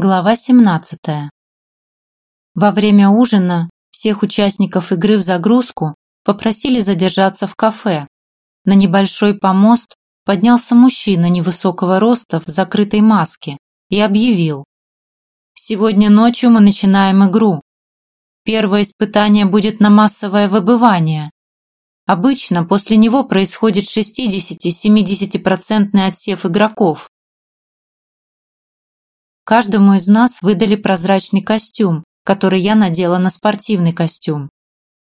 Глава 17. Во время ужина всех участников игры в загрузку попросили задержаться в кафе. На небольшой помост поднялся мужчина невысокого роста в закрытой маске и объявил. «Сегодня ночью мы начинаем игру. Первое испытание будет на массовое выбывание. Обычно после него происходит 60-70% отсев игроков. Каждому из нас выдали прозрачный костюм, который я надела на спортивный костюм.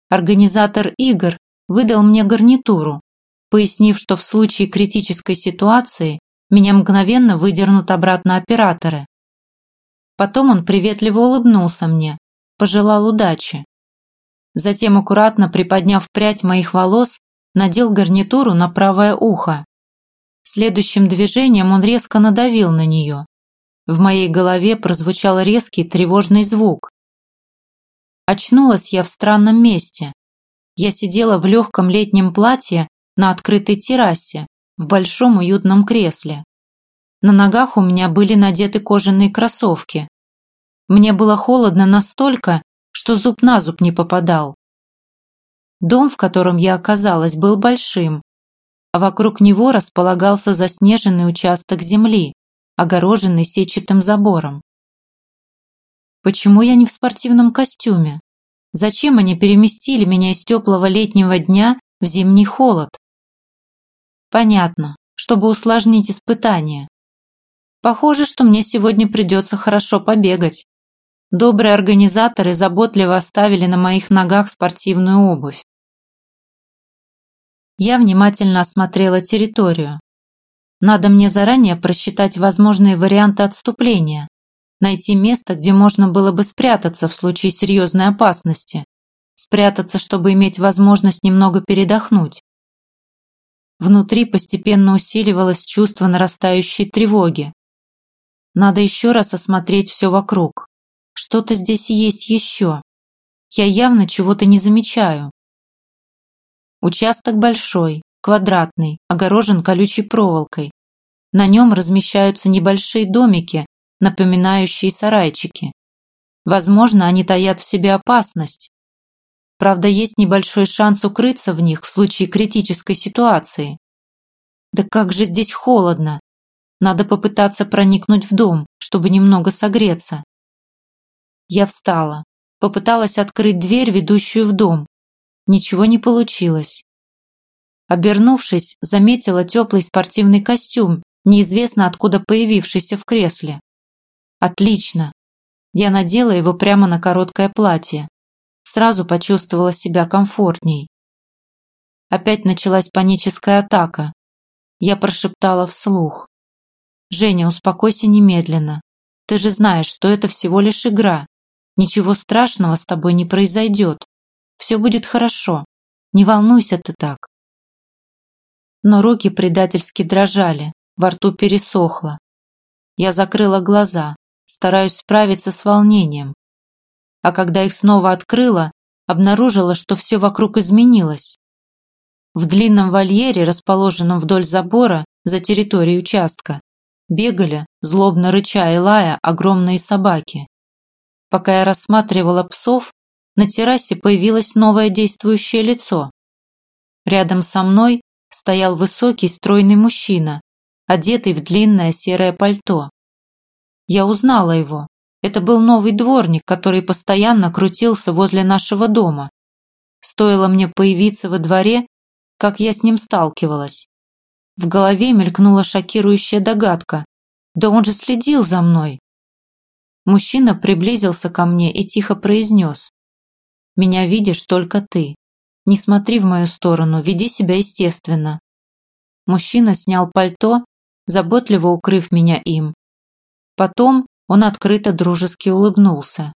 Организатор игр выдал мне гарнитуру, пояснив, что в случае критической ситуации меня мгновенно выдернут обратно операторы. Потом он приветливо улыбнулся мне, пожелал удачи. Затем, аккуратно приподняв прядь моих волос, надел гарнитуру на правое ухо. Следующим движением он резко надавил на нее, в моей голове прозвучал резкий тревожный звук. Очнулась я в странном месте. Я сидела в легком летнем платье на открытой террасе, в большом уютном кресле. На ногах у меня были надеты кожаные кроссовки. Мне было холодно настолько, что зуб на зуб не попадал. Дом, в котором я оказалась, был большим, а вокруг него располагался заснеженный участок земли, огороженный сетчатым забором. Почему я не в спортивном костюме? Зачем они переместили меня из теплого летнего дня в зимний холод? Понятно, чтобы усложнить испытание. Похоже, что мне сегодня придется хорошо побегать. Добрые организаторы заботливо оставили на моих ногах спортивную обувь. Я внимательно осмотрела территорию. Надо мне заранее просчитать возможные варианты отступления, найти место, где можно было бы спрятаться в случае серьезной опасности, спрятаться, чтобы иметь возможность немного передохнуть. Внутри постепенно усиливалось чувство нарастающей тревоги. Надо еще раз осмотреть все вокруг. Что-то здесь есть еще. Я явно чего-то не замечаю. Участок большой, квадратный, огорожен колючей проволокой. На нем размещаются небольшие домики, напоминающие сарайчики. Возможно, они таят в себе опасность. Правда, есть небольшой шанс укрыться в них в случае критической ситуации. Да как же здесь холодно! Надо попытаться проникнуть в дом, чтобы немного согреться. Я встала, попыталась открыть дверь, ведущую в дом. Ничего не получилось. Обернувшись, заметила теплый спортивный костюм, неизвестно откуда появившийся в кресле. Отлично. Я надела его прямо на короткое платье. Сразу почувствовала себя комфортней. Опять началась паническая атака. Я прошептала вслух. «Женя, успокойся немедленно. Ты же знаешь, что это всего лишь игра. Ничего страшного с тобой не произойдет. Все будет хорошо. Не волнуйся ты так но руки предательски дрожали, во рту пересохло. Я закрыла глаза, стараюсь справиться с волнением. А когда их снова открыла, обнаружила, что все вокруг изменилось. В длинном вольере, расположенном вдоль забора за территорией участка, бегали, злобно рыча и лая, огромные собаки. Пока я рассматривала псов, на террасе появилось новое действующее лицо. Рядом со мной стоял высокий стройный мужчина, одетый в длинное серое пальто. Я узнала его. Это был новый дворник, который постоянно крутился возле нашего дома. Стоило мне появиться во дворе, как я с ним сталкивалась. В голове мелькнула шокирующая догадка. Да он же следил за мной. Мужчина приблизился ко мне и тихо произнес. «Меня видишь только ты. Не смотри в мою сторону, веди себя естественно. Мужчина снял пальто, заботливо укрыв меня им. Потом он открыто дружески улыбнулся.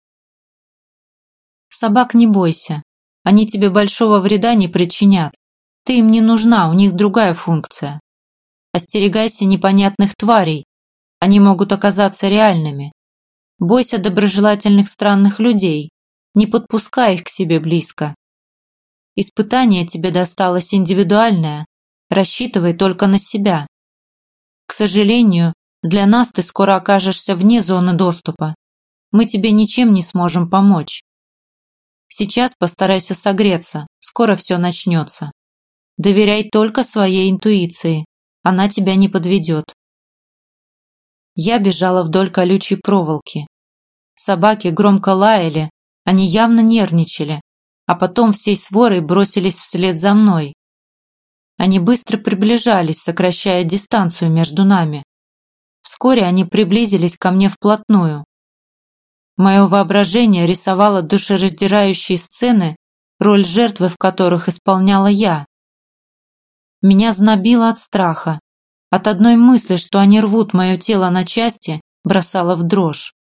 Собак не бойся, они тебе большого вреда не причинят. Ты им не нужна, у них другая функция. Остерегайся непонятных тварей, они могут оказаться реальными. Бойся доброжелательных странных людей, не подпускай их к себе близко. Испытание тебе досталось индивидуальное, рассчитывай только на себя. К сожалению, Для нас ты скоро окажешься вне зоны доступа. Мы тебе ничем не сможем помочь. Сейчас постарайся согреться, скоро все начнется. Доверяй только своей интуиции, она тебя не подведет. Я бежала вдоль колючей проволоки. Собаки громко лаяли, они явно нервничали, а потом всей сворой бросились вслед за мной. Они быстро приближались, сокращая дистанцию между нами. Вскоре они приблизились ко мне вплотную. Мое воображение рисовало душераздирающие сцены, роль жертвы в которых исполняла я. Меня знобило от страха. От одной мысли, что они рвут мое тело на части, бросало в дрожь.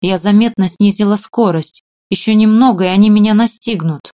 Я заметно снизила скорость. Еще немного, и они меня настигнут.